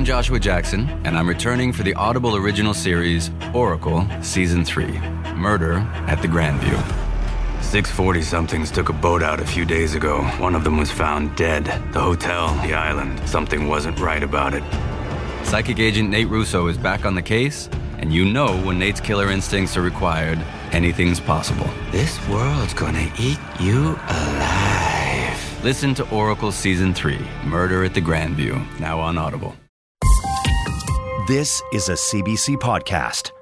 I'm Joshua Jackson, and I'm returning for the Audible original series Oracle Season 3 Murder at the Grandview. 640 somethings took a boat out a few days ago. One of them was found dead. The hotel, the island, something wasn't right about it. Psychic agent Nate Russo is back on the case, and you know when Nate's killer instincts are required, anything's possible. This world's gonna eat you alive. Listen to Oracle Season 3 Murder at the Grandview, now on Audible. This is a CBC podcast.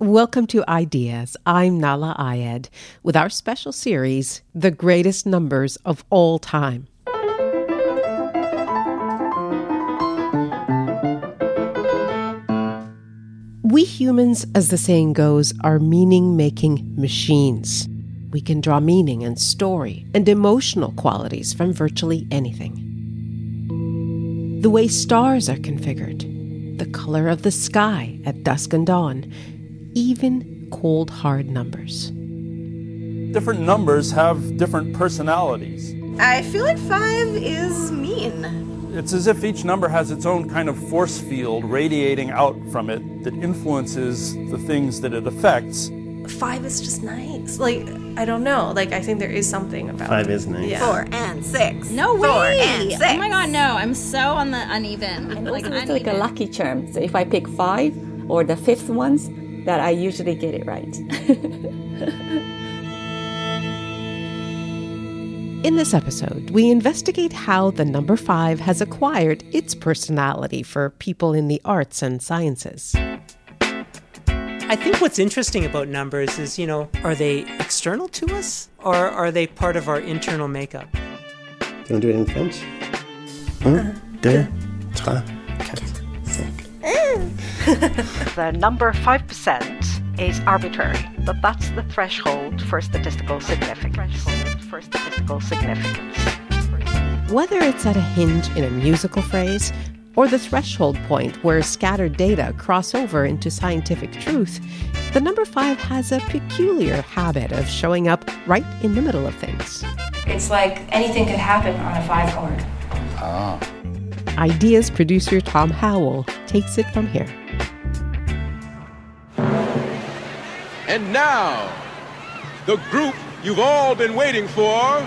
Welcome to Ideas. I'm Nahlah Ayed with our special series, The Greatest Numbers of All Time. We humans, as the saying goes, are meaning making machines. We can draw meaning and story and emotional qualities from virtually anything. The way stars are configured, the color of the sky at dusk and dawn, even cold hard numbers. Different numbers have different personalities. I feel like five is mean. It's as if each number has its own kind of force field radiating out from it that influences the things that it affects. Five is just nice. Like, I don't know. Like, I think there is something about Five is nice. Yeah. Four and six. No Four and six. Oh my god, no! I'm so on the uneven. And like also, it's like a lucky charm. So if I pick five or the fifth ones, that I usually get it right. In this episode, we investigate how the number five has acquired its personality for people in the arts and sciences. I think what's interesting about numbers is, you know, are they external to us or are they part of our internal makeup? Do you want to do it in French? Un, uh-huh. deux, trois, quatre, cinq. The number 5% is arbitrary, but that's the threshold for statistical significance. Threshold for statistical significance. Whether it's at a hinge in a musical phrase or the threshold point where scattered data cross over into scientific truth, the number five has a peculiar habit of showing up right in the middle of things. It's like anything could happen on a five chord. Ah. Ideas producer Tom Howell takes it from here. And now, the group you've all been waiting for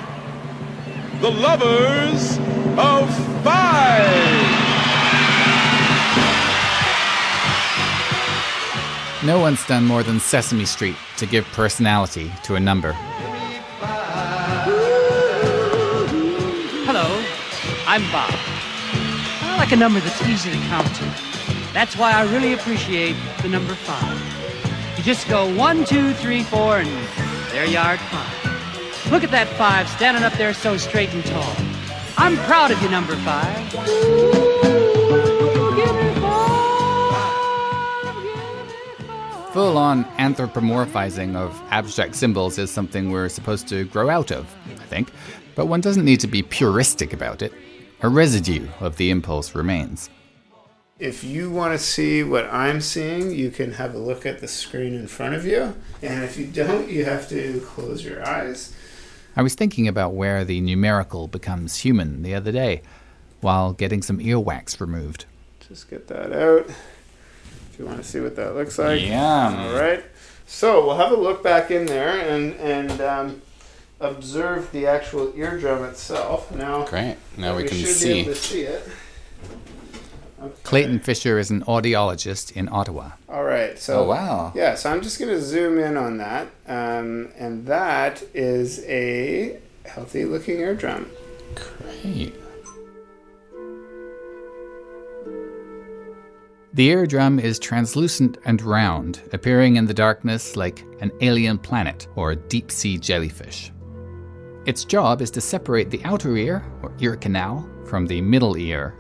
the Lovers of Five. No one's done more than Sesame Street to give personality to a number. Hello, I'm Bob. I like a number that's easy to count to. That's why I really appreciate the number five. You just go one, two, three, four, and there you are five. Look at that five standing up there so straight and tall. I'm proud of you, number five. Full on anthropomorphizing of abstract symbols is something we're supposed to grow out of, I think, but one doesn't need to be puristic about it. A residue of the impulse remains. If you want to see what I'm seeing, you can have a look at the screen in front of you. And if you don't, you have to close your eyes. I was thinking about where the numerical becomes human the other day while getting some earwax removed. Just get that out. If you want to see what that looks like. yeah All right. So we'll have a look back in there and and um, observe the actual eardrum itself. Now, Great. Now we can should see. Be able to see it. Clayton Fisher is an audiologist in Ottawa. All right. So Oh, wow. Yeah. So I'm just going to zoom in on that, um, and that is a healthy-looking eardrum. Great. The eardrum is translucent and round, appearing in the darkness like an alien planet or a deep sea jellyfish. Its job is to separate the outer ear, or ear canal, from the middle ear.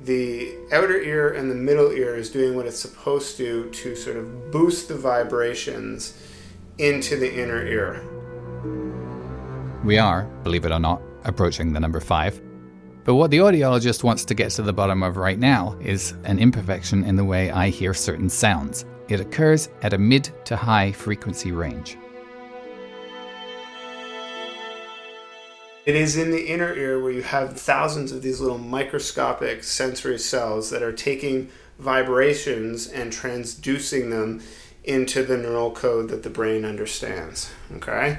The outer ear and the middle ear is doing what it's supposed to to sort of boost the vibrations into the inner ear. We are, believe it or not, approaching the number five. But what the audiologist wants to get to the bottom of right now is an imperfection in the way I hear certain sounds. It occurs at a mid to high frequency range. It is in the inner ear where you have thousands of these little microscopic sensory cells that are taking vibrations and transducing them into the neural code that the brain understands. Okay?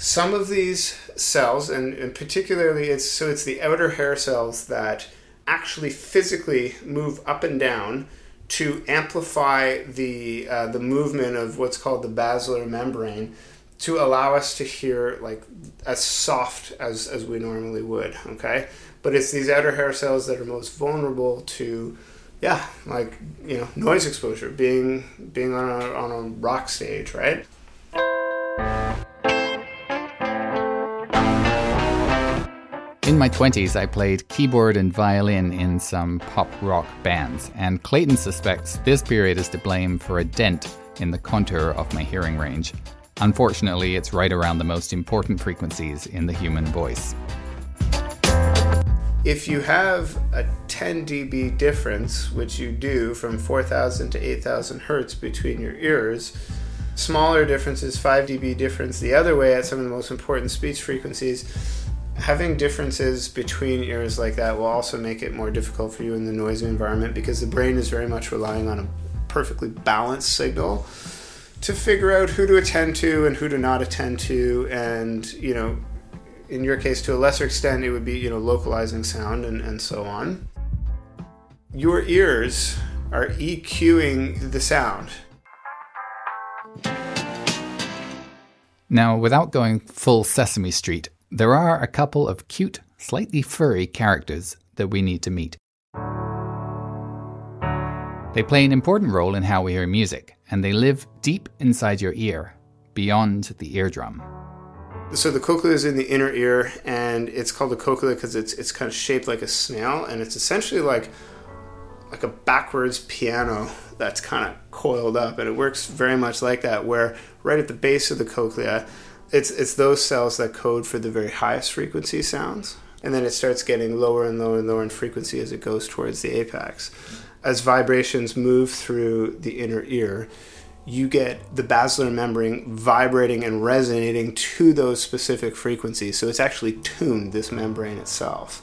Some of these cells, and, and particularly it's so it's the outer hair cells that actually physically move up and down to amplify the uh, the movement of what's called the basilar membrane to allow us to hear like as soft as, as we normally would okay? But it's these outer hair cells that are most vulnerable to yeah like you know noise exposure being being on a, on a rock stage right In my 20s, I played keyboard and violin in some pop rock bands, and Clayton suspects this period is to blame for a dent in the contour of my hearing range. Unfortunately, it's right around the most important frequencies in the human voice. If you have a 10 dB difference, which you do from 4000 to 8000 hertz between your ears, smaller differences, 5 dB difference the other way at some of the most important speech frequencies, having differences between ears like that will also make it more difficult for you in the noisy environment because the brain is very much relying on a perfectly balanced signal to figure out who to attend to and who to not attend to. And you know in your case to a lesser extent it would be you know localizing sound and, and so on. Your ears are eqing the sound. Now without going full sesame street there are a couple of cute, slightly furry characters that we need to meet. They play an important role in how we hear music, and they live deep inside your ear, beyond the eardrum. So the cochlea is in the inner ear, and it's called the cochlea because it's it's kind of shaped like a snail, and it's essentially like like a backwards piano that's kind of coiled up, and it works very much like that. Where right at the base of the cochlea it's it's those cells that code for the very highest frequency sounds and then it starts getting lower and lower and lower in frequency as it goes towards the apex. As vibrations move through the inner ear you get the basilar membrane vibrating and resonating to those specific frequencies. So it's actually tuned this membrane itself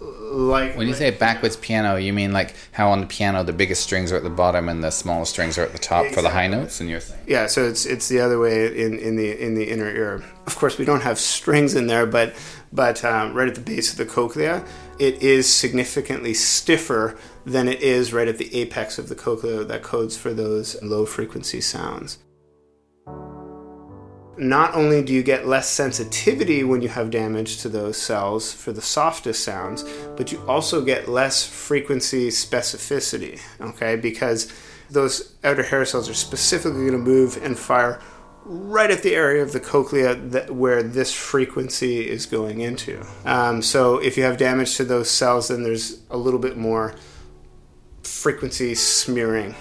like when you say backwards piano, you mean like how on the piano the biggest strings are at the bottom and the smallest strings are at the top exactly. for the high notes, and you're saying yeah. So it's it's the other way in, in the in the inner ear. Of course, we don't have strings in there, but but um, right at the base of the cochlea, it is significantly stiffer than it is right at the apex of the cochlea that codes for those low frequency sounds not only do you get less sensitivity when you have damage to those cells for the softest sounds, but you also get less frequency specificity, okay? Because those outer hair cells are specifically going to move and fire right at the area of the cochlea that, where this frequency is going into. Um, so if you have damage to those cells, then there's a little bit more frequency smearing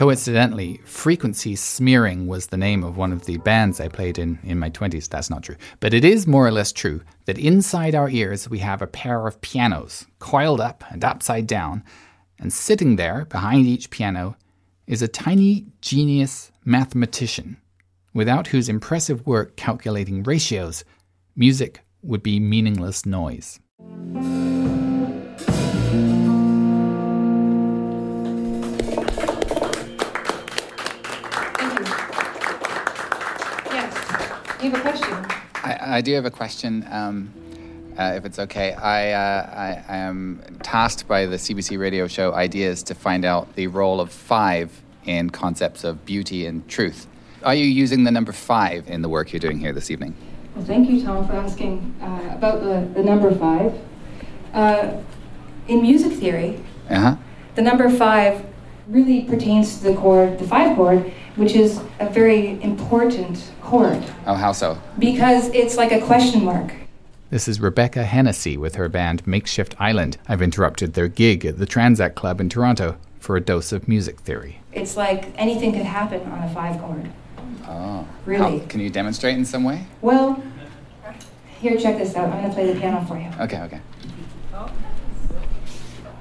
Coincidentally, Frequency Smearing was the name of one of the bands I played in in my 20s. That's not true. But it is more or less true that inside our ears we have a pair of pianos, coiled up and upside down, and sitting there behind each piano is a tiny genius mathematician, without whose impressive work calculating ratios, music would be meaningless noise. I, I do have a question. Um, uh, if it's okay, I, uh, I, I am tasked by the CBC radio show Ideas to find out the role of five in concepts of beauty and truth. Are you using the number five in the work you're doing here this evening? Well, thank you, Tom, for asking uh, about the, the number five. Uh, in music theory, uh-huh. the number five really pertains to the chord, the five chord, which is a very important chord. Oh, how so? Because it's like a question mark. This is Rebecca Hennessy with her band Makeshift Island. I've interrupted their gig at the Tranzac Club in Toronto for a dose of music theory. It's like anything could happen on a five chord. Oh. Really? How, can you demonstrate in some way? Well, here, check this out. I'm going to play the piano for you. Okay, okay.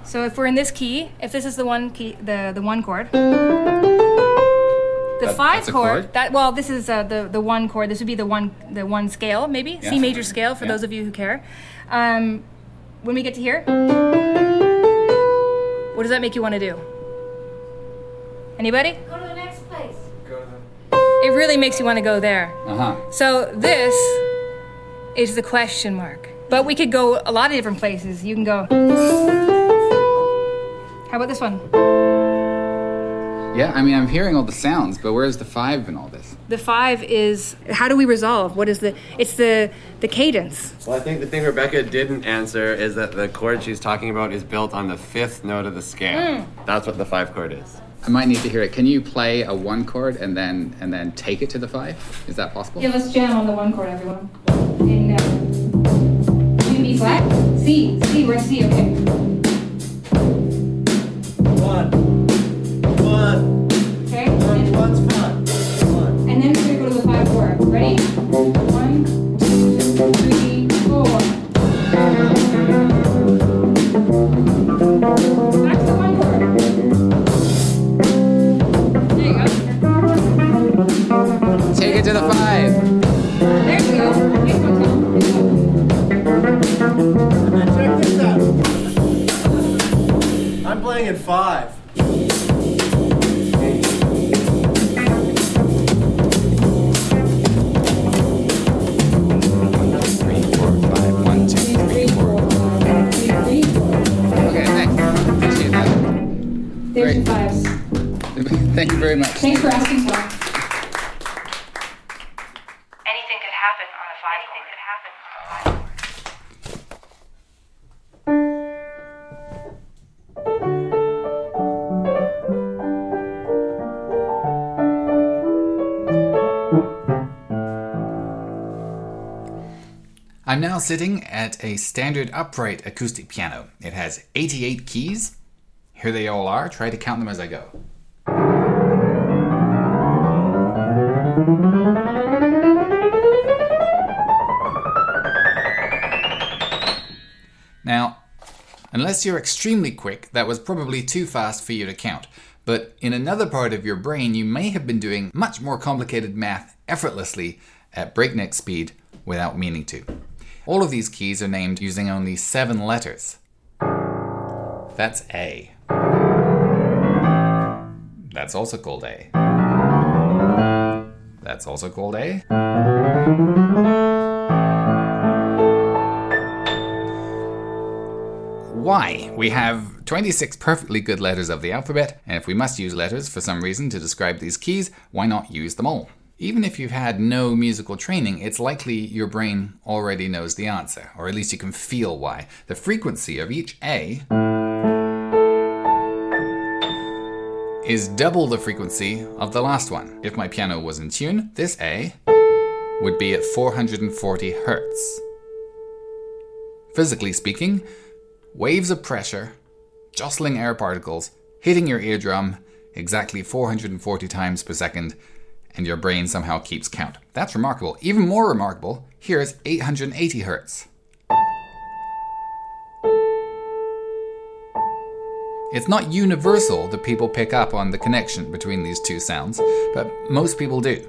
So if we're in this key, if this is the one key, the, the one chord, The That- five chord, chord? That well, this is uh, the the one chord. This would be the one the one scale maybe Yeah. C major scale for Yeah. those of you who care. Um, when we get to here, what does that make you want to do? Anybody? Go to the next place. Go ahead. It really makes you want to go there. Uh huh. So this is the question mark. But we could go a lot of different places. You can go. How about this one? Yeah, I mean, I'm hearing all the sounds, but where's the five in all this? The five is how do we resolve? What is the? It's the the cadence. Well, I think the thing Rebecca didn't answer is that the chord she's talking about is built on the fifth note of the scale. Mm. That's what the five chord is. I might need to hear it. Can you play a one chord and then and then take it to the five? Is that possible? Yeah, let's jam on the one chord, everyone. In uh, G B flat. C. C. We're in C. Okay. One. One. Okay. And, One's fun. and then we're gonna go to the five chord. Ready? One, two, three, four. Back to the one chord. There you go. Take it to the five. There you go. Nice one, Tom. And then check this out. I'm playing in five. Thank you very much. Thanks for asking, Tom. Anything could happen on a five chord. could happen on a five. I'm now sitting at a standard upright acoustic piano. It has 88 keys. Here they all are. Try to count them as I go. Now, unless you're extremely quick, that was probably too fast for you to count. But in another part of your brain, you may have been doing much more complicated math effortlessly at breakneck speed without meaning to. All of these keys are named using only seven letters. That's A. That's also called A. That's also called A. Why? We have 26 perfectly good letters of the alphabet, and if we must use letters for some reason to describe these keys, why not use them all? Even if you've had no musical training, it's likely your brain already knows the answer, or at least you can feel why. The frequency of each A is double the frequency of the last one. If my piano was in tune, this A would be at 440 hertz. Physically speaking, waves of pressure, jostling air particles, hitting your eardrum exactly 440 times per second, and your brain somehow keeps count. That's remarkable. Even more remarkable, here's 880 hertz. It's not universal that people pick up on the connection between these two sounds, but most people do.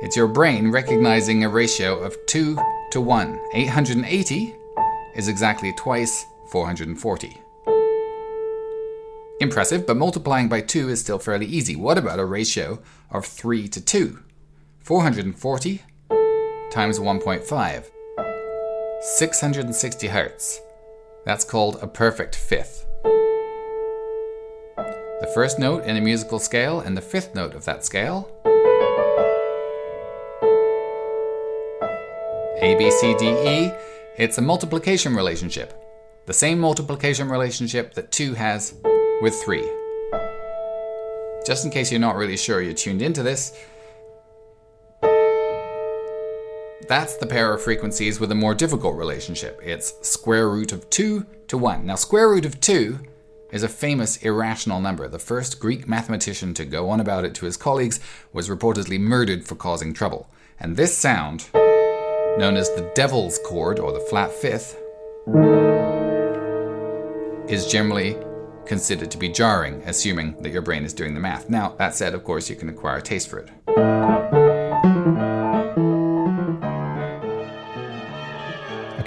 It's your brain recognizing a ratio of 2 to 1. 880 is exactly twice 440. Impressive, but multiplying by 2 is still fairly easy. What about a ratio of 3 to 2? 440 times 1.5. 660 hertz. That's called a perfect fifth. The first note in a musical scale and the fifth note of that scale. A, B, C, D, E. It's a multiplication relationship. The same multiplication relationship that 2 has with 3. Just in case you're not really sure you're tuned into this, that's the pair of frequencies with a more difficult relationship. It's square root of 2 to 1. Now, square root of 2 is a famous irrational number. The first Greek mathematician to go on about it to his colleagues was reportedly murdered for causing trouble. And this sound, known as the devil's chord or the flat fifth, is generally considered to be jarring, assuming that your brain is doing the math. Now, that said, of course, you can acquire a taste for it.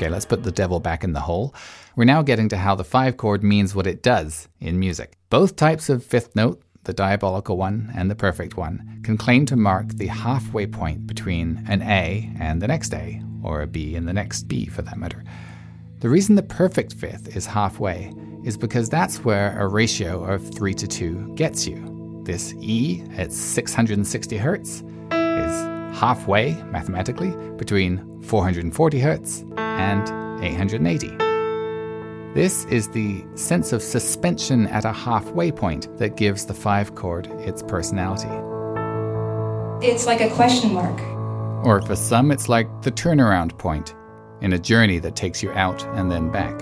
Okay, let's put the devil back in the hole. We're now getting to how the five chord means what it does in music. Both types of fifth note, the diabolical one and the perfect one, can claim to mark the halfway point between an A and the next A, or a B and the next B for that matter. The reason the perfect fifth is halfway is because that's where a ratio of 3 to 2 gets you. This E at 660 Hz is halfway, mathematically, between 440 Hz and 880. This is the sense of suspension at a halfway point that gives the five chord its personality. It's like a question mark. Or for some, it's like the turnaround point in a journey that takes you out and then back.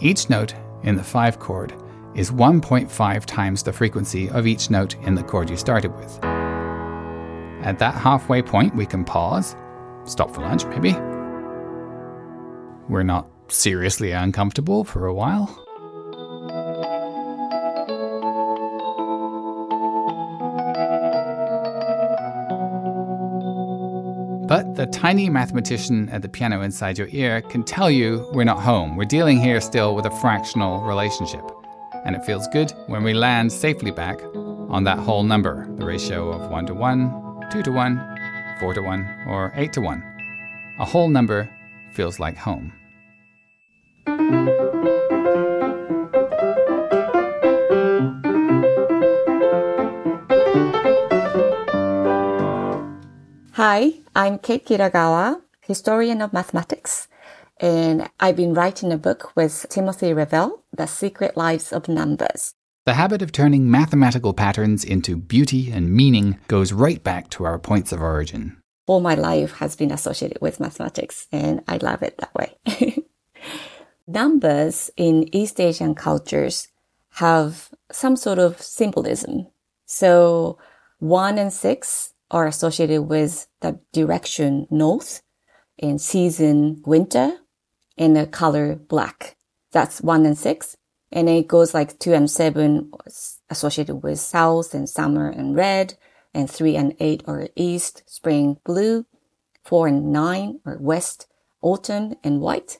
Each note in the five chord is 1.5 times the frequency of each note in the chord you started with. At that halfway point, we can pause Stop for lunch, maybe? We're not seriously uncomfortable for a while. But the tiny mathematician at the piano inside your ear can tell you we're not home. We're dealing here still with a fractional relationship. And it feels good when we land safely back on that whole number the ratio of 1 to 1, 2 to 1, 4 to 1, or 8 to 1. A whole number feels like home. Hi, I'm Kate Kitagawa, historian of mathematics, and I've been writing a book with Timothy Revell, The Secret Lives of Numbers. The habit of turning mathematical patterns into beauty and meaning goes right back to our points of origin. All my life has been associated with mathematics, and I love it that way. Numbers in East Asian cultures have some sort of symbolism. So, one and six are associated with the direction north, and season winter, and the color black. That's one and six. And it goes like two and seven associated with south and summer and red. And three and eight are east, spring, blue. Four and nine are west, autumn, and white.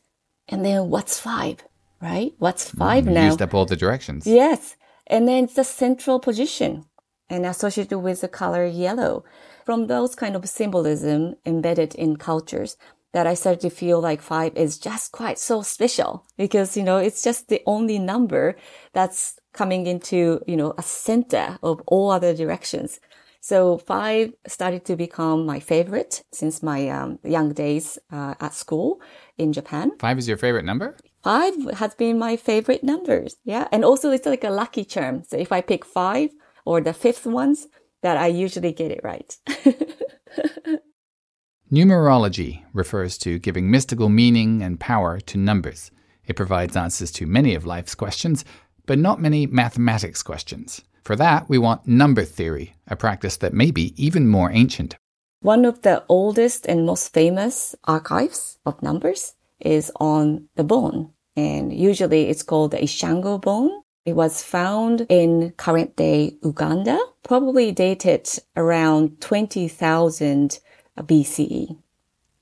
And then what's five, right? What's mm, five you now? Used up all the directions. Yes. And then it's the central position and associated with the color yellow. From those kind of symbolism embedded in cultures, that I started to feel like five is just quite so special because, you know, it's just the only number that's coming into, you know, a center of all other directions. So five started to become my favorite since my um, young days uh, at school in Japan. Five is your favorite number? Five has been my favorite numbers. Yeah. And also it's like a lucky charm. So if I pick five or the fifth ones, that I usually get it right. Numerology refers to giving mystical meaning and power to numbers. It provides answers to many of life's questions, but not many mathematics questions. For that, we want number theory, a practice that may be even more ancient. One of the oldest and most famous archives of numbers is on the bone, and usually it's called the Ishango bone. It was found in current day Uganda, probably dated around 20,000 BCE.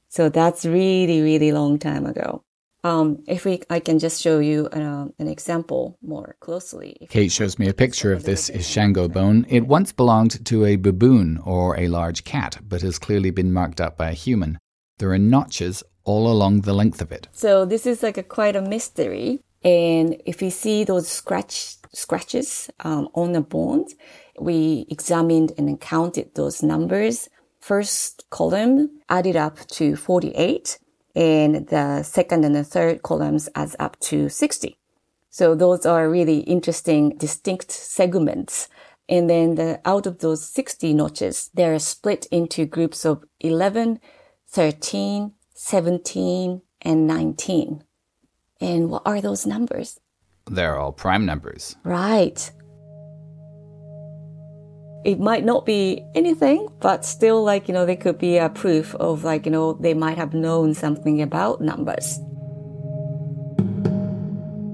So that's really, really long time ago. Um, if we, I can just show you uh, an example more closely. Kate shows me a picture of this Ishango bone. It once belonged to a baboon or a large cat, but has clearly been marked up by a human. There are notches all along the length of it. So this is like a quite a mystery. And if we see those scratch scratches um, on the bones, we examined and counted those numbers first column added up to 48 and the second and the third columns adds up to 60. So those are really interesting, distinct segments. And then the, out of those 60 notches, they're split into groups of 11, 13, 17, and 19. And what are those numbers? They're all prime numbers. Right. It might not be anything, but still, like, you know, they could be a proof of, like, you know, they might have known something about numbers.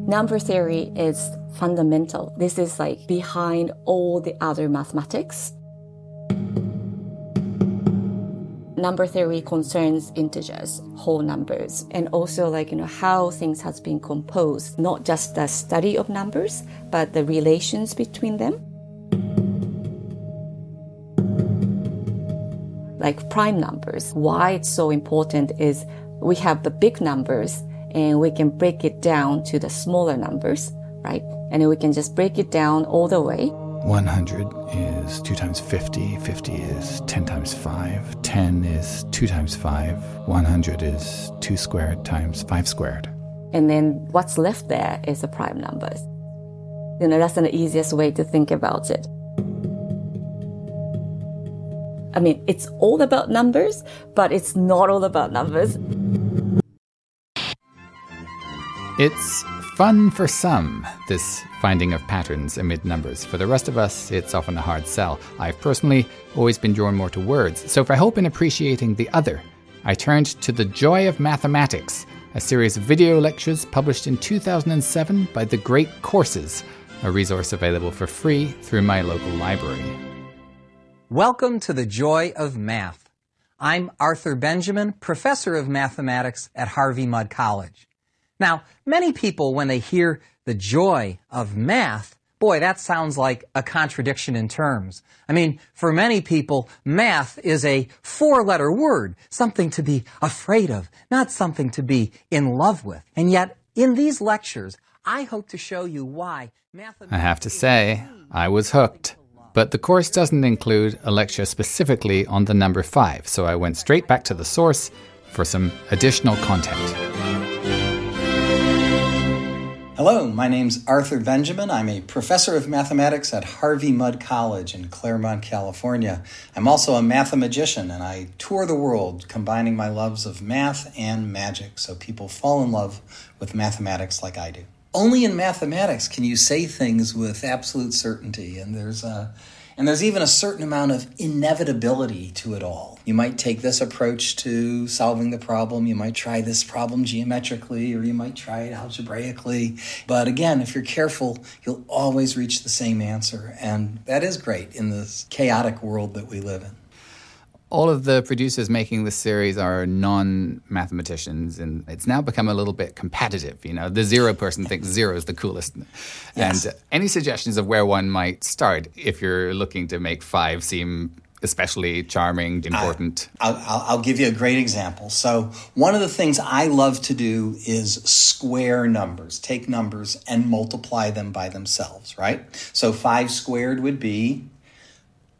Number theory is fundamental. This is like behind all the other mathematics. Number theory concerns integers, whole numbers, and also like, you know, how things has been composed, not just the study of numbers, but the relations between them. Like prime numbers, why it's so important is we have the big numbers and we can break it down to the smaller numbers, right? And we can just break it down all the way. 100 is 2 times 50, 50 is 10 times 5, 10 is 2 times 5, 100 is 2 squared times 5 squared. And then what's left there is the prime numbers. You know, that's the easiest way to think about it. I mean, it's all about numbers, but it's not all about numbers. It's fun for some, this finding of patterns amid numbers. For the rest of us, it's often a hard sell. I've personally always been drawn more to words, so for help in appreciating the other, I turned to The Joy of Mathematics, a series of video lectures published in 2007 by The Great Courses, a resource available for free through my local library. Welcome to The Joy of Math. I'm Arthur Benjamin, professor of mathematics at Harvey Mudd College. Now, many people, when they hear the joy of math, boy, that sounds like a contradiction in terms. I mean, for many people, math is a four letter word, something to be afraid of, not something to be in love with. And yet, in these lectures, I hope to show you why math... I have to say, I was hooked. But the course doesn't include a lecture specifically on the number five, so I went straight back to the source for some additional content. Hello, my name's Arthur Benjamin. I'm a professor of mathematics at Harvey Mudd College in Claremont, California. I'm also a mathemagician and I tour the world combining my loves of math and magic so people fall in love with mathematics like I do. Only in mathematics can you say things with absolute certainty, and there's a and there's even a certain amount of inevitability to it all. You might take this approach to solving the problem. You might try this problem geometrically, or you might try it algebraically. But again, if you're careful, you'll always reach the same answer. And that is great in this chaotic world that we live in all of the producers making this series are non-mathematicians and it's now become a little bit competitive you know? The zero person thinks zero is the coolest. Yes. and uh, any suggestions of where one might start if you're looking to make five seem especially charming important? I, I'll, I'll give you a great example. So one of the things i love to do is square numbers take numbers and multiply them by themselves right? So five squared would be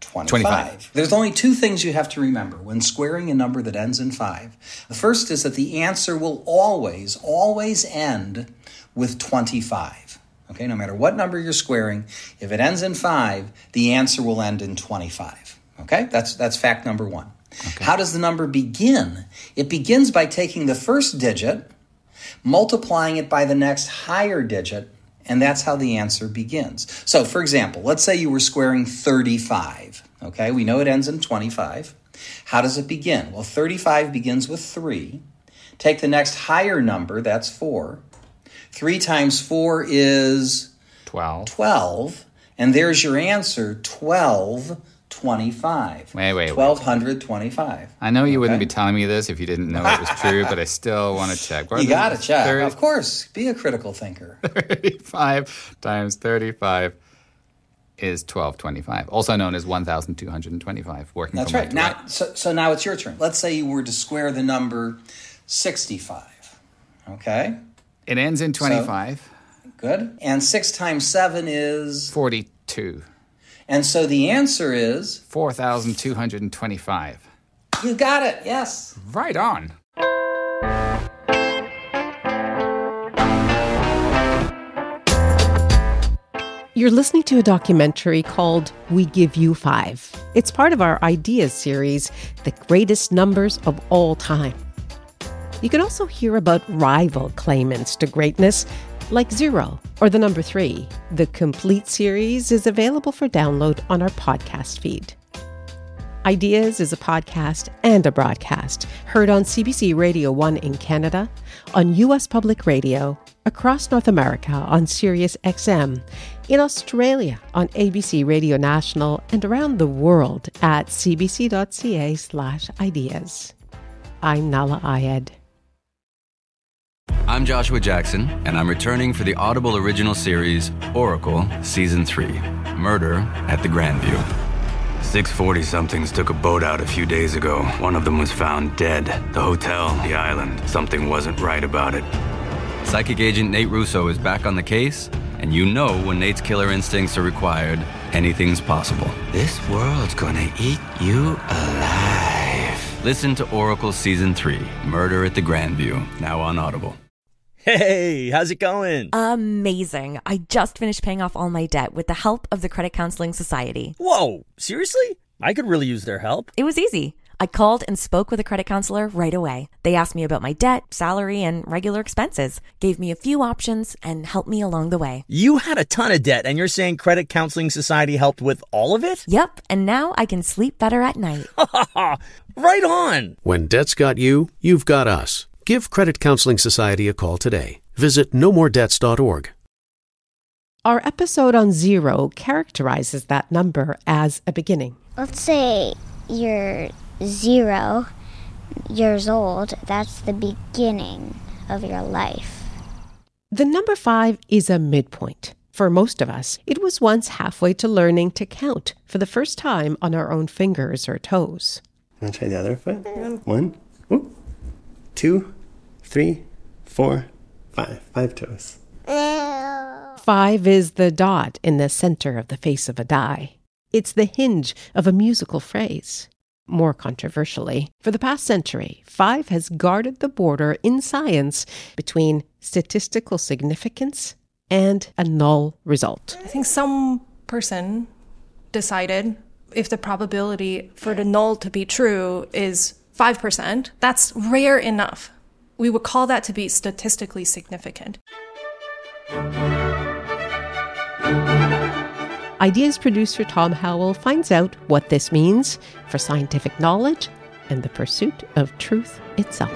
25. 25. There's only two things you have to remember when squaring a number that ends in 5. The first is that the answer will always, always end with 25. Okay, no matter what number you're squaring, if it ends in 5, the answer will end in 25. Okay, that's, that's fact number one. Okay. How does the number begin? It begins by taking the first digit, multiplying it by the next higher digit, and that's how the answer begins. So, for example, let's say you were squaring 35. Okay, we know it ends in 25. How does it begin? Well, 35 begins with 3. Take the next higher number, that's 4. 3 times 4 is 12. 12. And there's your answer 12 25. Wait, wait, 1225. I know you okay. wouldn't be telling me this if you didn't know it was true, but I still want to check. What you got to check. 30? Of course. Be a critical thinker. 35 times 35 is 1225, also known as 1225. Working That's right. Now, right. So, so now it's your turn. Let's say you were to square the number 65. Okay? It ends in 25. So, good. And 6 times 7 is 42. And so the answer is 4,225. You got it, yes. Right on. You're listening to a documentary called We Give You Five. It's part of our Ideas series, The Greatest Numbers of All Time. You can also hear about rival claimants to greatness like Zero or the number three. The complete series is available for download on our podcast feed. Ideas is a podcast and a broadcast heard on CBC Radio 1 in Canada, on U.S. Public Radio, across North America on Sirius XM, in Australia on ABC Radio National, and around the world at cbc.ca/ideas. I'm Nahlah Ayed. I'm Joshua Jackson, and I'm returning for the Audible original series Oracle Season 3 Murder at the Grandview. 640 somethings took a boat out a few days ago. One of them was found dead. The hotel, the island, something wasn't right about it. Psychic agent Nate Russo is back on the case, and you know when Nate's killer instincts are required, anything's possible. This world's gonna eat you alive. Listen to Oracle Season 3 Murder at the Grandview, now on Audible. Hey, how's it going? Amazing. I just finished paying off all my debt with the help of the Credit Counseling Society. Whoa, seriously? I could really use their help. It was easy. I called and spoke with a credit counselor right away. They asked me about my debt, salary, and regular expenses, gave me a few options, and helped me along the way. You had a ton of debt, and you're saying Credit Counseling Society helped with all of it? Yep, and now I can sleep better at night. right on. When debt's got you, you've got us. Give Credit Counseling Society a call today. Visit nomoredebts.org. Our episode on zero characterizes that number as a beginning. Let's say you're zero years old. That's the beginning of your life. The number five is a midpoint. For most of us, it was once halfway to learning to count for the first time on our own fingers or toes. Want to try the other foot? One, two, three, four, five. Five toes. Five is the dot in the center of the face of a die. It's the hinge of a musical phrase. More controversially, for the past century, five has guarded the border in science between statistical significance and a null result. I think some person decided if the probability for the null to be true is 5%, that's rare enough. We would call that to be statistically significant. Ideas producer Tom Howell finds out what this means for scientific knowledge and the pursuit of truth itself.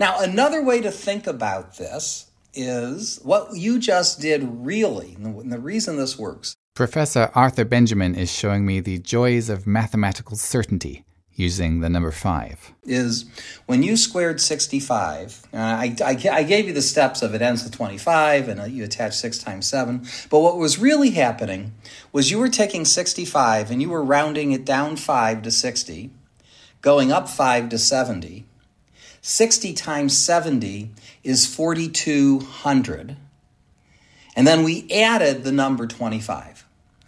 Now, another way to think about this is what you just did really, and the reason this works. Professor Arthur Benjamin is showing me the joys of mathematical certainty using the number 5. Is when you squared 65, uh, I, I, I, gave you the steps of it ends with 25 and uh, you attach 6 times 7. But what was really happening was you were taking 65 and you were rounding it down 5 to 60, going up 5 to 70. 60 times 70 is 4,200. And then we added the number 25.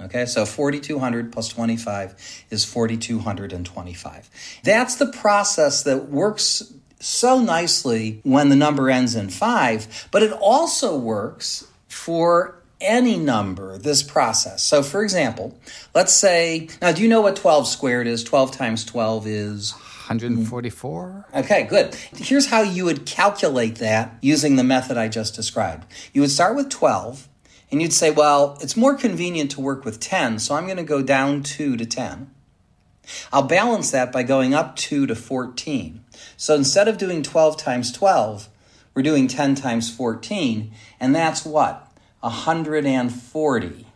Okay, so 4,200 plus 25 is 4,225. That's the process that works so nicely when the number ends in 5, but it also works for any number, this process. So, for example, let's say, now do you know what 12 squared is? 12 times 12 is 144. Okay, good. Here's how you would calculate that using the method I just described. You would start with 12 and you'd say, well, it's more convenient to work with 10, so I'm going to go down 2 to 10. I'll balance that by going up 2 to 14. So instead of doing 12 times 12, we're doing 10 times 14, and that's what? 140.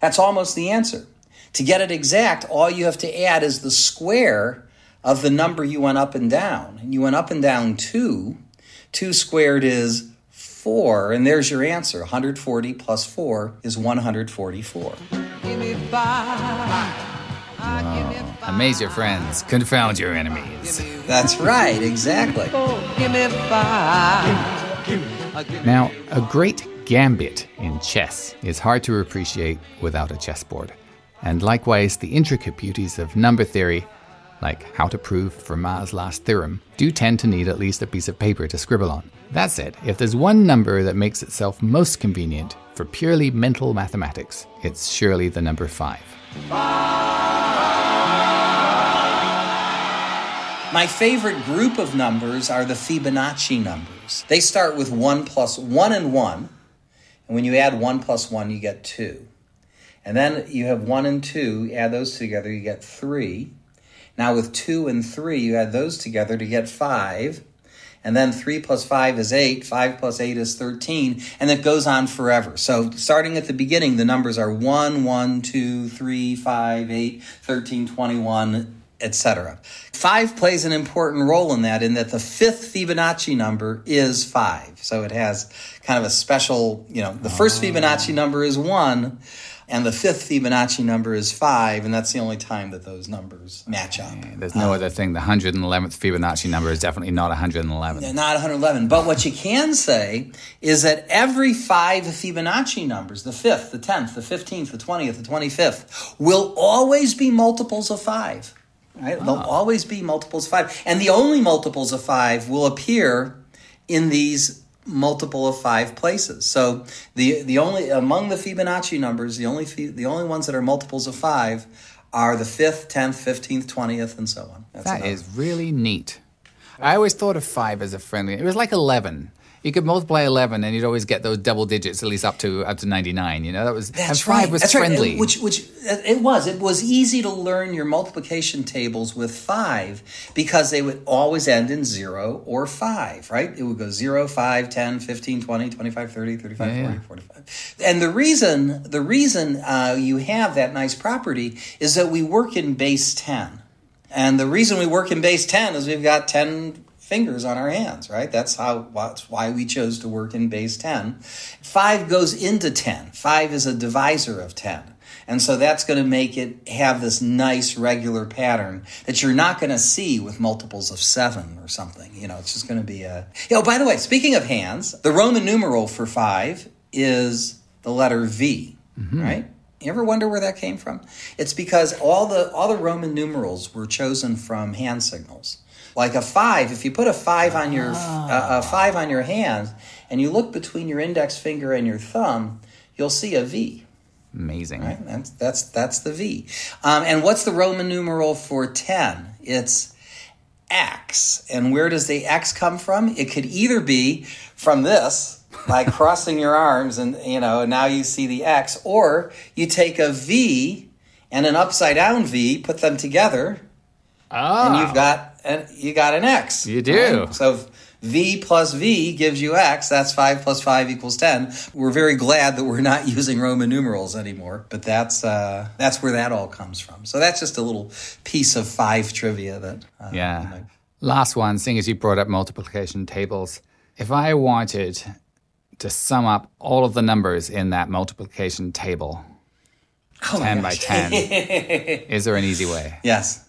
That's almost the answer. To get it exact, all you have to add is the square of the number you went up and down. And you went up and down 2. 2 squared is 4, and there's your answer. 140 plus 4 is 144. Wow. Amaze your friends, confound your enemies. That's right, exactly. Now, a great gambit in chess is hard to appreciate without a chessboard. And likewise, the intricate beauties of number theory, like how to prove Fermat's last theorem, do tend to need at least a piece of paper to scribble on. That said, if there's one number that makes itself most convenient for purely mental mathematics, it's surely the number 5. My favorite group of numbers are the Fibonacci numbers. They start with 1 plus 1 and 1, and when you add 1 plus 1, you get 2. And then you have 1 and 2, add those together, you get 3. Now with 2 and 3, you add those together to get 5. and then 3 plus 5 is 8, 5 plus 8 is 13, and it goes on forever. So starting at the beginning, the numbers are 1, 1, 2, 3, 5, 8, 13, 21, etc. 5 plays an important role in that, in that the fifth Fibonacci number is 5. So it has kind of a special, you know, the first ah. Fibonacci number is 1 and the fifth Fibonacci number is five, and that's the only time that those numbers match up. There's no other thing. The 111th Fibonacci number is definitely not 111. Not 111. But what you can say is that every five Fibonacci numbers, the fifth, the 10th, the 15th, the 20th, the 25th, will always be multiples of five. Right? Oh. They'll ah. always be multiples of five. And the only multiples of five will appear in these multiple of five places. So the the only among the Fibonacci numbers, the only the only ones that are multiples of five are the fifth, tenth, fifteenth, twentieth, and so on. That's that is really neat. I always thought of five as a friendly. It was like eleven you could multiply 11 and you'd always get those double digits at least up to up to 99 you know that was That's and five right. was That's friendly right. which which it was it was easy to learn your multiplication tables with 5 because they would always end in 0 or 5 right it would go 0 5 10 15 20 25 30 35 yeah, 40 yeah. 45 and the reason the reason uh, you have that nice property is that we work in base 10 and the reason we work in base 10 is we've got 10 fingers on our hands, right? That's how that's why we chose to work in base 10. 5 goes into 10. 5 is a divisor of 10. And so that's going to make it have this nice regular pattern that you're not going to see with multiples of 7 or something. You know, it's just going to be a Oh, by the way, speaking of hands, the Roman numeral for 5 is the letter V, mm-hmm. right? You ever wonder where that came from? It's because all the all the Roman numerals were chosen from hand signals. Like a five, if you put a five on your uh, a five on your hand, and you look between your index finger and your thumb, you'll see a V. Amazing. Right? That's that's that's the V. Um, and what's the Roman numeral for ten? It's X. And where does the X come from? It could either be from this, by crossing your arms, and you know now you see the X, or you take a V and an upside down V, put them together, ah. and you've got and you got an x. You do. Right? So v plus v gives you x. That's 5 plus 5 equals 10. We're very glad that we're not using Roman numerals anymore, but that's uh, that's where that all comes from. So that's just a little piece of 5 trivia that. Uh, yeah. Last one, seeing as you brought up multiplication tables, if I wanted to sum up all of the numbers in that multiplication table, oh 10 by 10, is there an easy way? Yes.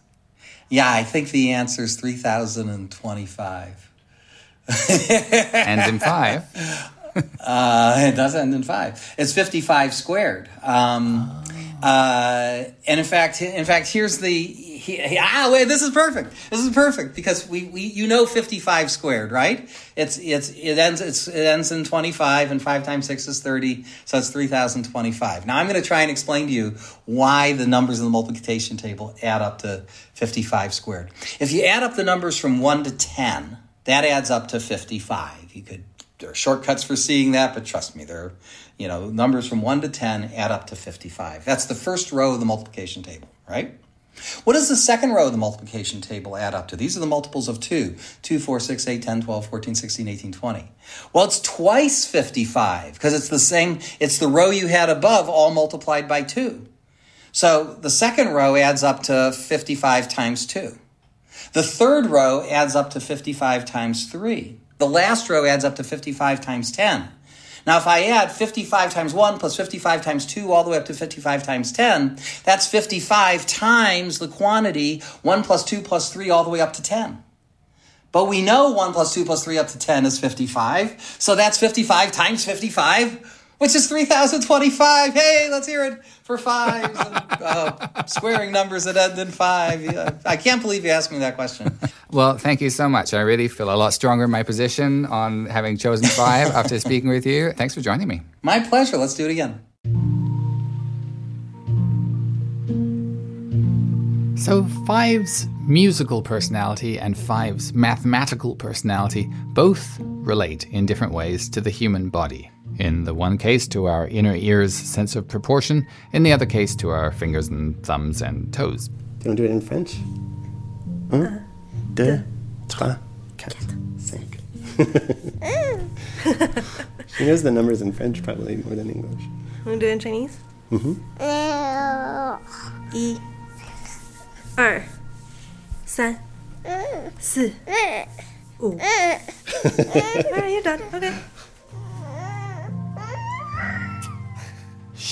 Yeah, I think the answer is 3,025. Ends in five. uh, it does end in five. It's 55 squared. Um, oh. uh, and in fact, in fact, here's the he, he, ah, wait, this is perfect. This is perfect because we, we you know 55 squared, right? It's it's it ends it's, it ends in 25 and 5 times 6 is 30, so it's 3025. Now I'm going to try and explain to you why the numbers in the multiplication table add up to 55 squared. If you add up the numbers from 1 to 10, that adds up to 55. You could there are shortcuts for seeing that, but trust me, there are, you know, numbers from 1 to 10 add up to 55. That's the first row of the multiplication table, right? What does the second row of the multiplication table add up to? These are the multiples of 2. 2, 4, 6, 8, 10, 12, 14, 16, 18, 20. Well, it's twice 55 because it's the same, it's the row you had above all multiplied by 2. So the second row adds up to 55 times 2. The third row adds up to 55 times 3. The last row adds up to 55 times 10. Now, if I add 55 times 1 plus 55 times 2 all the way up to 55 times 10, that's 55 times the quantity 1 plus 2 plus 3 all the way up to 10. But we know 1 plus 2 plus 3 up to 10 is 55. So that's 55 times 55 which is 3025. Hey, let's hear it for fives uh, squaring numbers that end in five. I can't believe you asked me that question. Well, thank you so much. I really feel a lot stronger in my position on having chosen five after speaking with you. Thanks for joining me. My pleasure. Let's do it again. So, Five's musical personality and Five's mathematical personality both relate in different ways to the human body in the one case to our inner ear's sense of proportion, in the other case to our fingers and thumbs and toes. Do you want to do it in French? Un, uh, deux, trois, quatre, cinq. she knows the numbers in French probably more than English. Want to do it in Chinese? Mm-hmm. I, er, san, si, oh. All right, you're done. Okay.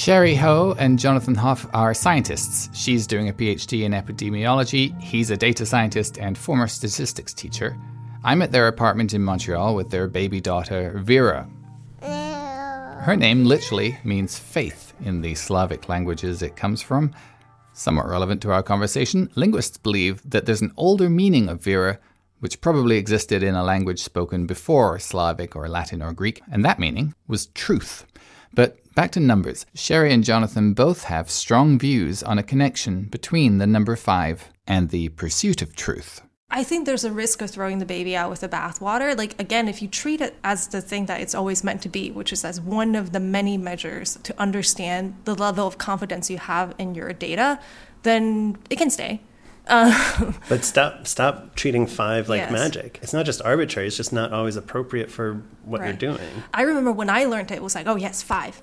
Sherry Ho and Jonathan Hoff are scientists. She's doing a PhD in epidemiology, he's a data scientist and former statistics teacher. I'm at their apartment in Montreal with their baby daughter, Vera. Her name literally means faith in the Slavic languages it comes from. Somewhat relevant to our conversation, linguists believe that there's an older meaning of Vera, which probably existed in a language spoken before Slavic or Latin or Greek, and that meaning was truth. But back to numbers. Sherry and Jonathan both have strong views on a connection between the number five and the pursuit of truth. I think there's a risk of throwing the baby out with the bathwater. Like, again, if you treat it as the thing that it's always meant to be, which is as one of the many measures to understand the level of confidence you have in your data, then it can stay. Uh, but stop stop treating five like Yes. magic. It's not just arbitrary, it's just not always appropriate for what Right. you're doing. I remember when I learned it, it was like, oh, yes, five.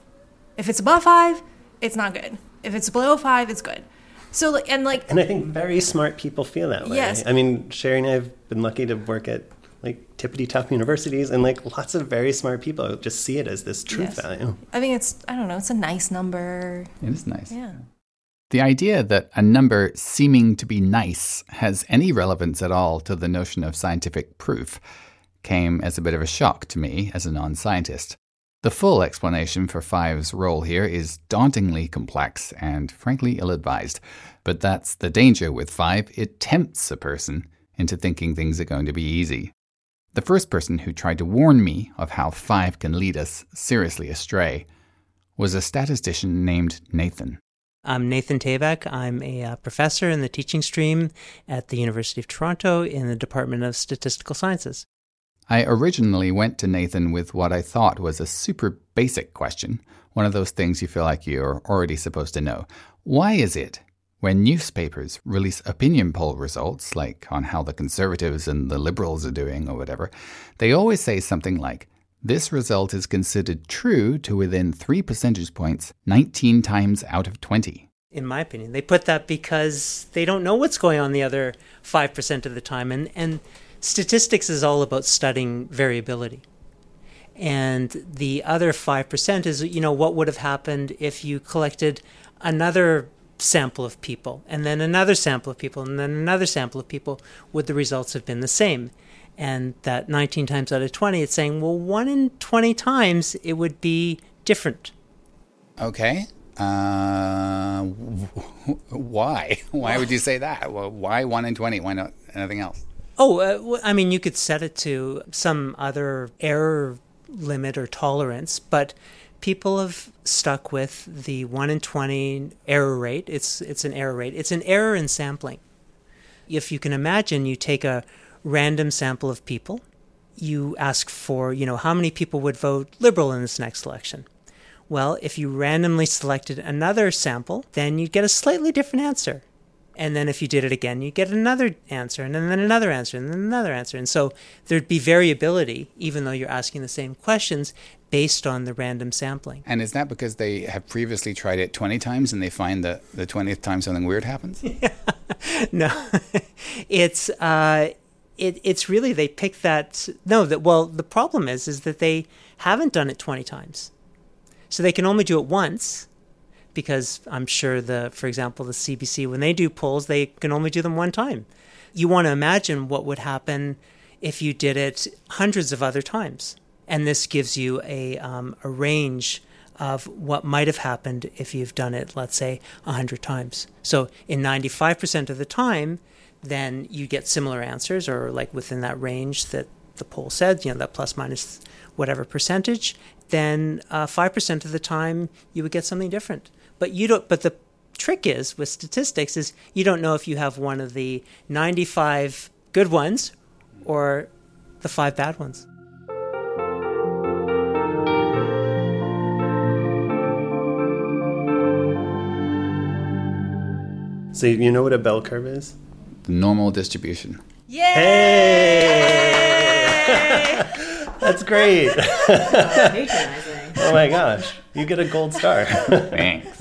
If it's above five, it's not good. If it's below five, it's good. So, and like, And I think very smart people feel that way. Yes. I mean, Sherry and I have been lucky to work at like tippity top universities, and like lots of very smart people just see it as this truth Yes. value. I think it's, I don't know, it's a nice number. It is nice. Yeah. The idea that a number seeming to be nice has any relevance at all to the notion of scientific proof came as a bit of a shock to me as a non scientist. The full explanation for five's role here is dauntingly complex and frankly ill advised. But that's the danger with five. It tempts a person into thinking things are going to be easy. The first person who tried to warn me of how five can lead us seriously astray was a statistician named Nathan. I'm Nathan Taback. I'm a uh, professor in the teaching stream at the University of Toronto in the Department of Statistical Sciences. I originally went to Nathan with what I thought was a super basic question, one of those things you feel like you're already supposed to know. Why is it when newspapers release opinion poll results, like on how the conservatives and the liberals are doing or whatever, they always say something like, this result is considered true to within 3 percentage points 19 times out of 20. In my opinion, they put that because they don't know what's going on the other 5% of the time. And, and statistics is all about studying variability. And the other 5% is, you know, what would have happened if you collected another sample of people, and then another sample of people, and then another sample of people? Would the results have been the same? And that 19 times out of 20, it's saying, well, 1 in 20 times it would be different. Okay. Uh, why? Why would you say that? Well, why 1 in 20? Why not anything else? Oh, uh, I mean, you could set it to some other error limit or tolerance, but people have stuck with the 1 in 20 error rate. It's, it's an error rate, it's an error in sampling. If you can imagine, you take a random sample of people, you ask for, you know, how many people would vote liberal in this next election. Well, if you randomly selected another sample, then you'd get a slightly different answer. And then if you did it again, you get another answer, and then another answer, and then another answer. And so there'd be variability, even though you're asking the same questions, based on the random sampling. And is that because they have previously tried it 20 times and they find that the 20th time something weird happens? no, it's uh, it, it's really they pick that. No, that well, the problem is is that they haven't done it twenty times, so they can only do it once. Because I'm sure the, for example, the CBC when they do polls, they can only do them one time. You want to imagine what would happen if you did it hundreds of other times, and this gives you a um, a range of what might have happened if you've done it, let's say, a 100 times. So in 95% of the time, then you get similar answers or like within that range that the poll said, you know, that plus minus whatever percentage, then uh, 5% of the time you would get something different. But you don't, but the trick is with statistics is you don't know if you have one of the 95 good ones or the five bad ones. So you know what a bell curve is? The normal distribution. Yay! That's great. oh my gosh, you get a gold star. Thanks.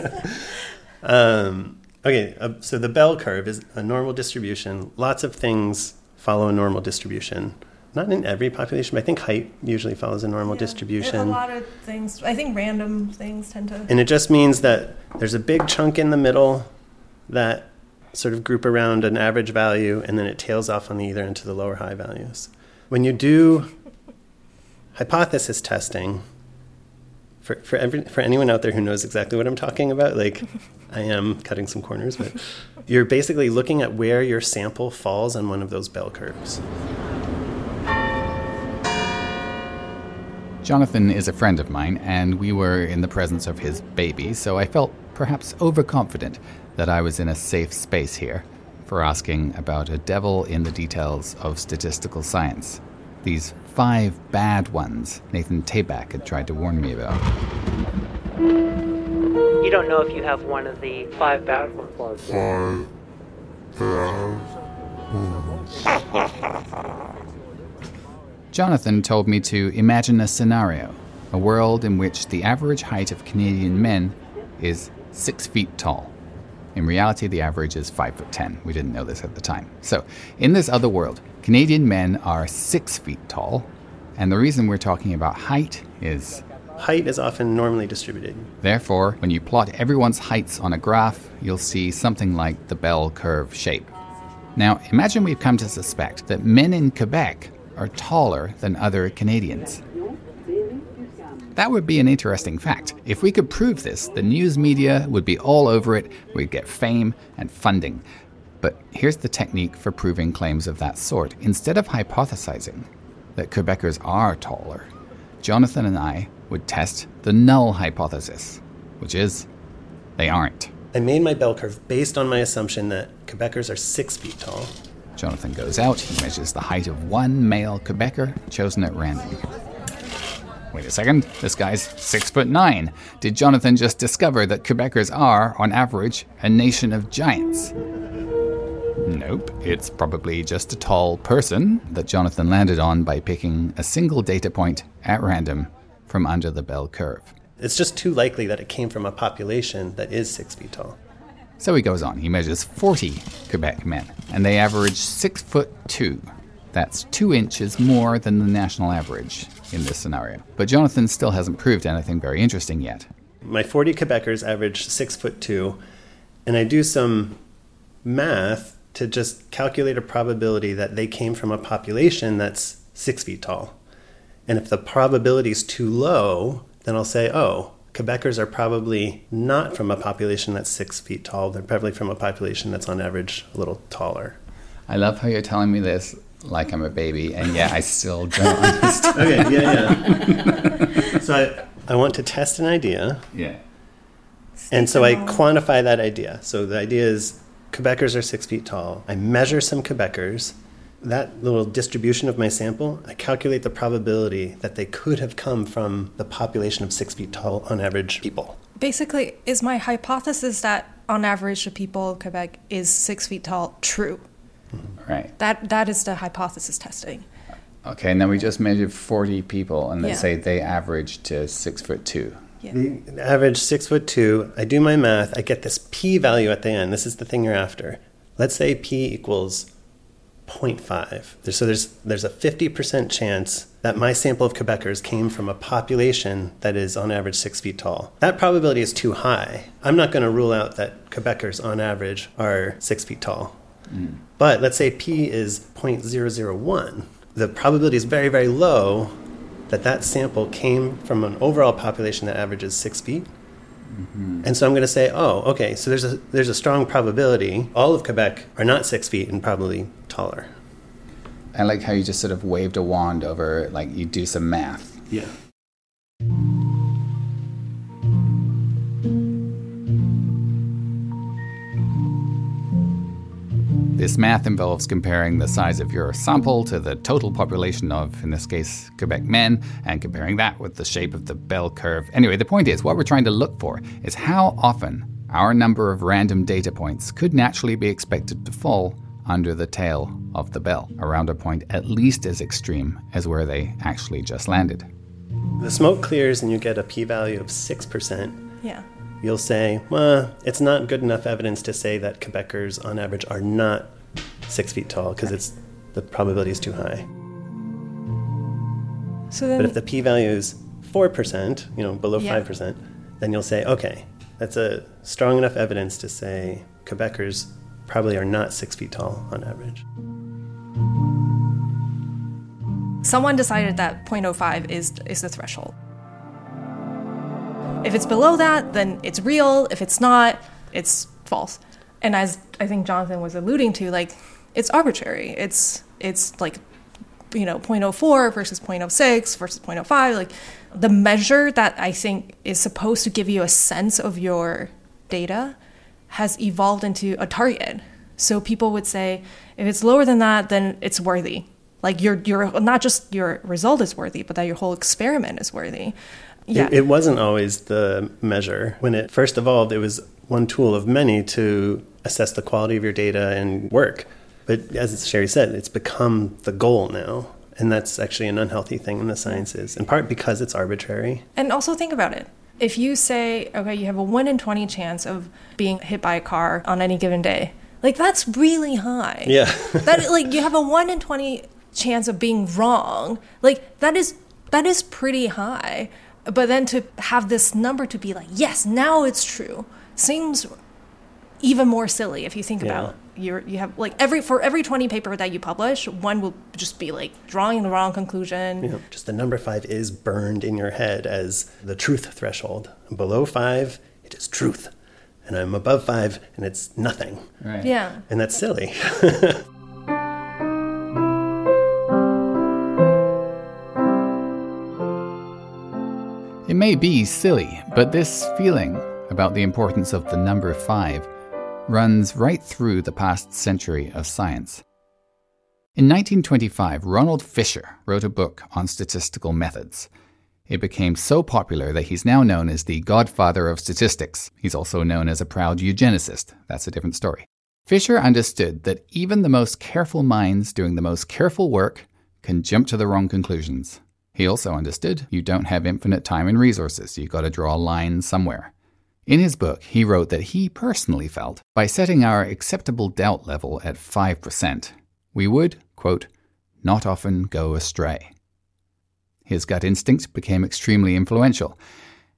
Um, okay, uh, so the bell curve is a normal distribution. Lots of things follow a normal distribution. Not in every population, but I think height usually follows a normal distribution. A lot of things, I think random things tend to. And it just means that there's a big chunk in the middle that sort of group around an average value, and then it tails off on the either end to the lower high values. When you do hypothesis testing, for, for, every, for anyone out there who knows exactly what I'm talking about, like I am cutting some corners, but you're basically looking at where your sample falls on one of those bell curves. Jonathan is a friend of mine, and we were in the presence of his baby, so I felt perhaps overconfident that I was in a safe space here for asking about a devil in the details of statistical science. These five bad ones Nathan Taback had tried to warn me about. You don't know if you have one of the five bad ones. Five bad ones. Jonathan told me to imagine a scenario, a world in which the average height of Canadian men is six feet tall. In reality, the average is five foot ten. We didn't know this at the time. So, in this other world, Canadian men are six feet tall, and the reason we're talking about height is height is often normally distributed. Therefore, when you plot everyone's heights on a graph, you'll see something like the bell curve shape. Now, imagine we've come to suspect that men in Quebec are taller than other Canadians. That would be an interesting fact. If we could prove this, the news media would be all over it, we'd get fame and funding. But here's the technique for proving claims of that sort. Instead of hypothesizing that Quebecers are taller, Jonathan and I would test the null hypothesis, which is they aren't. I made my bell curve based on my assumption that Quebecers are six feet tall. Jonathan goes out, he measures the height of one male Quebecer chosen at random. Wait a second, this guy's six foot nine. Did Jonathan just discover that Quebecers are, on average, a nation of giants? Nope, it's probably just a tall person that Jonathan landed on by picking a single data point at random from under the bell curve. It's just too likely that it came from a population that is six feet tall. So he goes on. He measures 40 Quebec men, and they average six foot two. That's two inches more than the national average in this scenario. But Jonathan still hasn't proved anything very interesting yet. My 40 Quebecers average six foot two, and I do some math to just calculate a probability that they came from a population that's six feet tall. And if the probability is too low, then I'll say, oh, Quebecers are probably not from a population that's six feet tall. They're probably from a population that's on average a little taller. I love how you're telling me this like I'm a baby, and yet I still don't understand. okay, yeah, yeah. so I, I want to test an idea. Yeah. And so I quantify that idea. So the idea is Quebecers are six feet tall. I measure some Quebecers that little distribution of my sample, I calculate the probability that they could have come from the population of six feet tall on average people. Basically, is my hypothesis that on average the people of Quebec is six feet tall true? Mm-hmm. Right. That that is the hypothesis testing. Okay, and then we just measured forty people, and they yeah. say they average to six foot two. Yeah. The average six foot two. I do my math. I get this p value at the end. This is the thing you're after. Let's say p equals 0.5. So there's there's a 50% chance that my sample of Quebecers came from a population that is on average six feet tall. That probability is too high. I'm not going to rule out that Quebecers on average are six feet tall. Mm. But let's say p is 0.001. The probability is very, very low that that sample came from an overall population that averages six feet. Mm-hmm. And so I'm going to say, oh, okay, so there's a there's a strong probability all of Quebec are not six feet and probably taller. I like how you just sort of waved a wand over, like you do some math. Yeah. This math involves comparing the size of your sample to the total population of, in this case, Quebec men, and comparing that with the shape of the bell curve. Anyway, the point is, what we're trying to look for is how often our number of random data points could naturally be expected to fall under the tail of the bell, around a point at least as extreme as where they actually just landed. The smoke clears and you get a p value of 6%. Yeah. You'll say, well, it's not good enough evidence to say that Quebecers on average are not six feet tall because it's the probability is too high. So then, But if the p value is 4%, you know, below Yeah. 5%, then you'll say, okay, that's a strong enough evidence to say Quebecers probably are not six feet tall on average. someone decided that 0.05 is is the threshold. If it's below that, then it's real. If it's not, it's false. And as I think Jonathan was alluding to, like it's arbitrary. It's it's like you know 0.04 versus 0.06 versus 0.05 like the measure that i think is supposed to give you a sense of your data has evolved into a target so people would say if it's lower than that then it's worthy like your your not just your result is worthy but that your whole experiment is worthy yeah It, it wasn't always the measure. When it first evolved, it was one tool of many to assess the quality of your data and work. But as Sherry said, it's become the goal now. And that's actually an unhealthy thing in the sciences, in part because it's arbitrary. And also think about it. If you say, okay, you have a 1 in 20 chance of being hit by a car on any given day, like that's really high. Yeah. that like you have a 1 in 20 chance of being wrong. Like that is that is pretty high. But then to have this number to be like, yes, now it's true, seems even more silly if you think Yeah. about you you have like every for every 20 paper that you publish, one will just be like drawing the wrong conclusion. You know, just the number five is burned in your head as the truth threshold. Below five, it is truth. And I'm above five, and it's nothing. Right. Yeah. And that's silly. It may be silly, but this feeling about the importance of the number 5 runs right through the past century of science. In 1925, Ronald Fisher wrote a book on statistical methods. It became so popular that he's now known as the godfather of statistics. He's also known as a proud eugenicist. That's a different story. Fisher understood that even the most careful minds doing the most careful work can jump to the wrong conclusions. He also understood you don't have infinite time and resources, you've got to draw a line somewhere. In his book, he wrote that he personally felt by setting our acceptable doubt level at 5%, we would, quote, not often go astray. His gut instinct became extremely influential,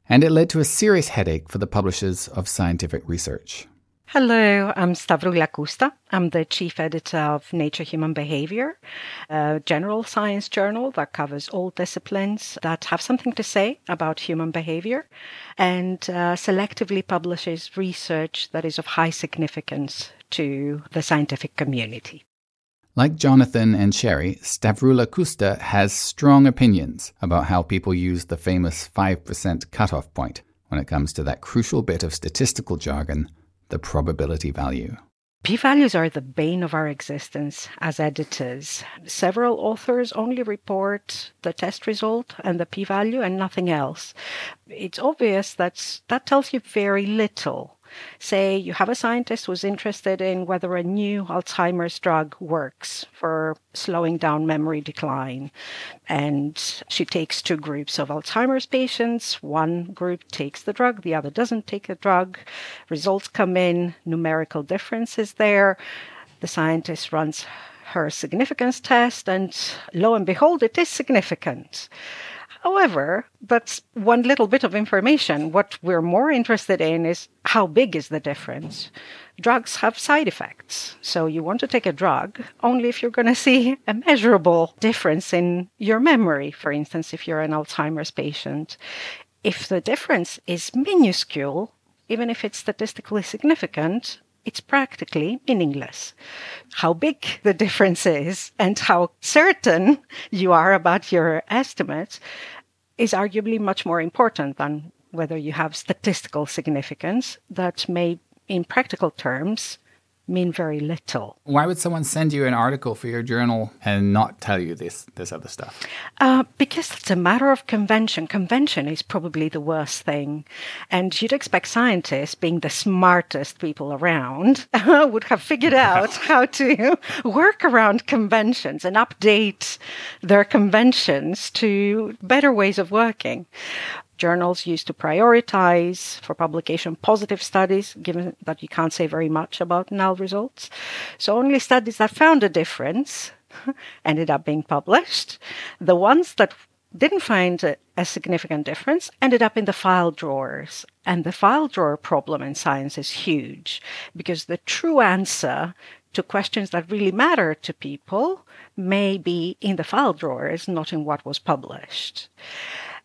and it led to a serious headache for the publishers of scientific research. Hello, I'm Stavroula Kousta. I'm the chief editor of Nature Human Behavior, a general science journal that covers all disciplines that have something to say about human behavior and uh, selectively publishes research that is of high significance to the scientific community. Like Jonathan and Sherry, Stavroula Kousta has strong opinions about how people use the famous 5% cutoff point when it comes to that crucial bit of statistical jargon, the probability value. P values are the bane of our existence as editors. Several authors only report the test result and the p value and nothing else. It's obvious that that tells you very little. Say you have a scientist who's interested in whether a new Alzheimer's drug works for slowing down memory decline. And she takes two groups of Alzheimer's patients. One group takes the drug, the other doesn't take the drug. Results come in, numerical difference is there. The scientist runs her significance test, and lo and behold, it is significant. However, that's one little bit of information. What we're more interested in is how big is the difference? Drugs have side effects. So you want to take a drug only if you're going to see a measurable difference in your memory, for instance, if you're an Alzheimer's patient. If the difference is minuscule, even if it's statistically significant, it's practically meaningless. How big the difference is and how certain you are about your estimates is arguably much more important than whether you have statistical significance that may, in practical terms, mean very little. Why would someone send you an article for your journal and not tell you this this other stuff? Uh, because it's a matter of convention. Convention is probably the worst thing, and you'd expect scientists, being the smartest people around, would have figured out how to work around conventions and update their conventions to better ways of working journals used to prioritize for publication positive studies, given that you can't say very much about null results. So only studies that found a difference ended up being published. The ones that didn't find a, significant difference ended up in the file drawers. And the file drawer problem in science is huge because the true answer to questions that really matter to people may be in the file drawers, not in what was published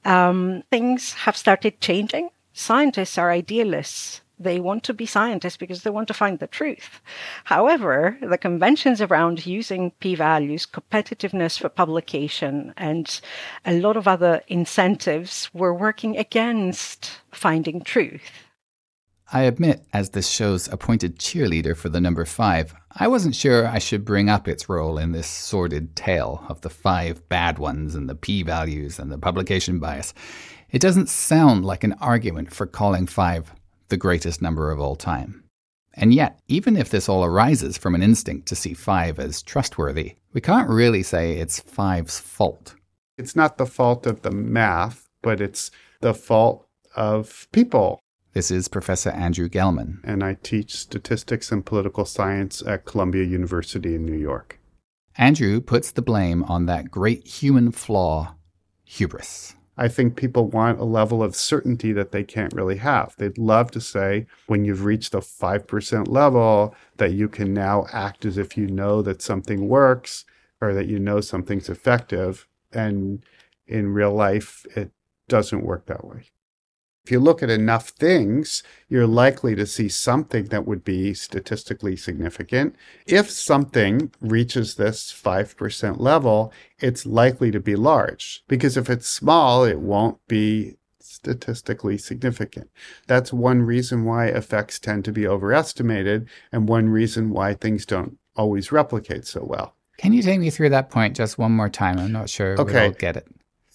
um, things have started changing. Scientists are idealists. They want to be scientists because they want to find the truth. However, the conventions around using p values, competitiveness for publication, and a lot of other incentives were working against finding truth. I admit, as this show's appointed cheerleader for the number five, I wasn't sure I should bring up its role in this sordid tale of the five bad ones and the p values and the publication bias. It doesn't sound like an argument for calling five the greatest number of all time. And yet, even if this all arises from an instinct to see five as trustworthy, we can't really say it's five's fault. It's not the fault of the math, but it's the fault of people this is Professor Andrew Gelman. And I teach statistics and political science at Columbia University in New York. Andrew puts the blame on that great human flaw, hubris. I think people want a level of certainty that they can't really have. They'd love to say, when you've reached the 5% level, that you can now act as if you know that something works or that you know something's effective. And in real life, it doesn't work that way. If you look at enough things, you're likely to see something that would be statistically significant. If something reaches this 5% level, it's likely to be large because if it's small, it won't be statistically significant. That's one reason why effects tend to be overestimated and one reason why things don't always replicate so well. Can you take me through that point just one more time? I'm not sure okay. we'll get it.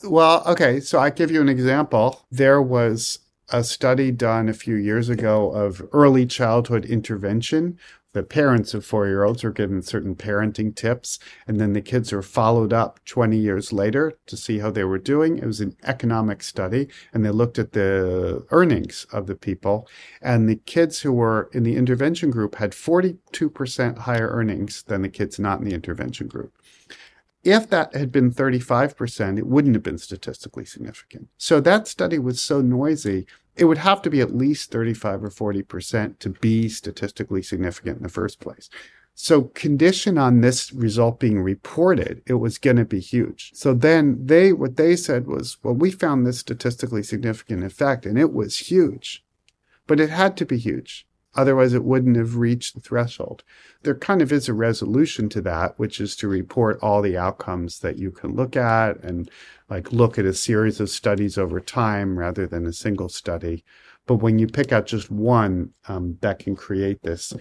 Well, okay, so I give you an example. There was a study done a few years ago of early childhood intervention. The parents of four year olds are given certain parenting tips, and then the kids are followed up 20 years later to see how they were doing. It was an economic study, and they looked at the earnings of the people. And the kids who were in the intervention group had 42% higher earnings than the kids not in the intervention group. If that had been 35%, it wouldn't have been statistically significant. So that study was so noisy, it would have to be at least 35 or 40% to be statistically significant in the first place. So condition on this result being reported, it was going to be huge. So then they, what they said was, well, we found this statistically significant effect and it was huge, but it had to be huge. Otherwise, it wouldn't have reached the threshold. There kind of is a resolution to that, which is to report all the outcomes that you can look at and like look at a series of studies over time rather than a single study. But when you pick out just one, um, that can create this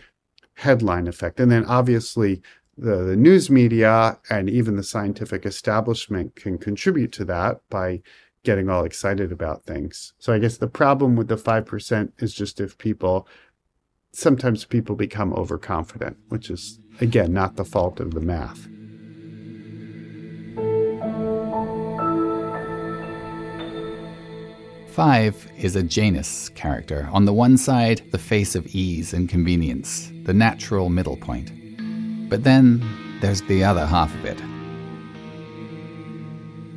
headline effect. And then obviously the, the news media and even the scientific establishment can contribute to that by getting all excited about things. So I guess the problem with the 5% is just if people sometimes people become overconfident, which is, again, not the fault of the math. Five is a Janus character. On the one side, the face of ease and convenience, the natural middle point. But then there's the other half of it.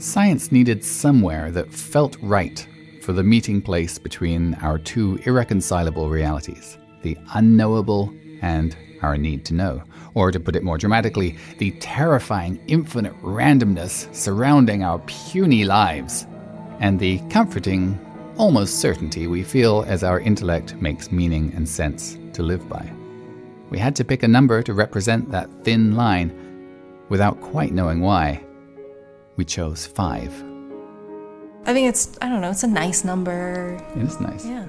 Science needed somewhere that felt right for the meeting place between our two irreconcilable realities the unknowable, and our need to know. Or to put it more dramatically, the terrifying infinite randomness surrounding our puny lives, and the comforting, almost certainty we feel as our intellect makes meaning and sense to live by. We had to pick a number to represent that thin line without quite knowing why. We chose five. I think it's, I don't know, it's a nice number. It is nice. Yeah.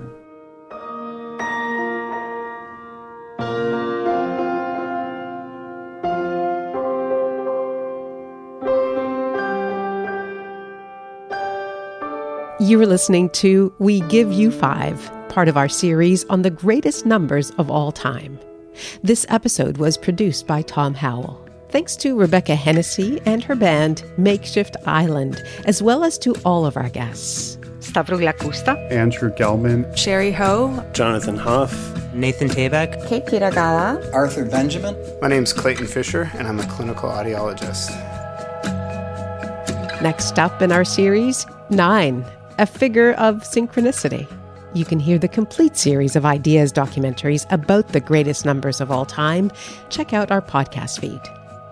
You're listening to We Give You Five, part of our series on the greatest numbers of all time. This episode was produced by Tom Howell. Thanks to Rebecca Hennessy and her band, Makeshift Island, as well as to all of our guests. Stavroula Kousta, Andrew Gelman, Sherry Ho, Jonathan Hoff, Nathan Taback, Kate Kitagawa, Arthur Benjamin. My name's Clayton Fisher, and I'm a clinical audiologist. Next up in our series, Nine, a figure of synchronicity. You can hear the complete series of ideas documentaries about the greatest numbers of all time. Check out our podcast feed.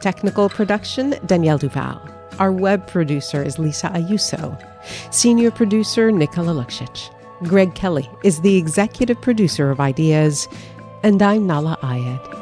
Technical production, Danielle Duval. Our web producer is Lisa Ayuso. Senior producer, Nikola Luksic. Greg Kelly is the executive producer of Ideas. And I'm Nahlah Ayed.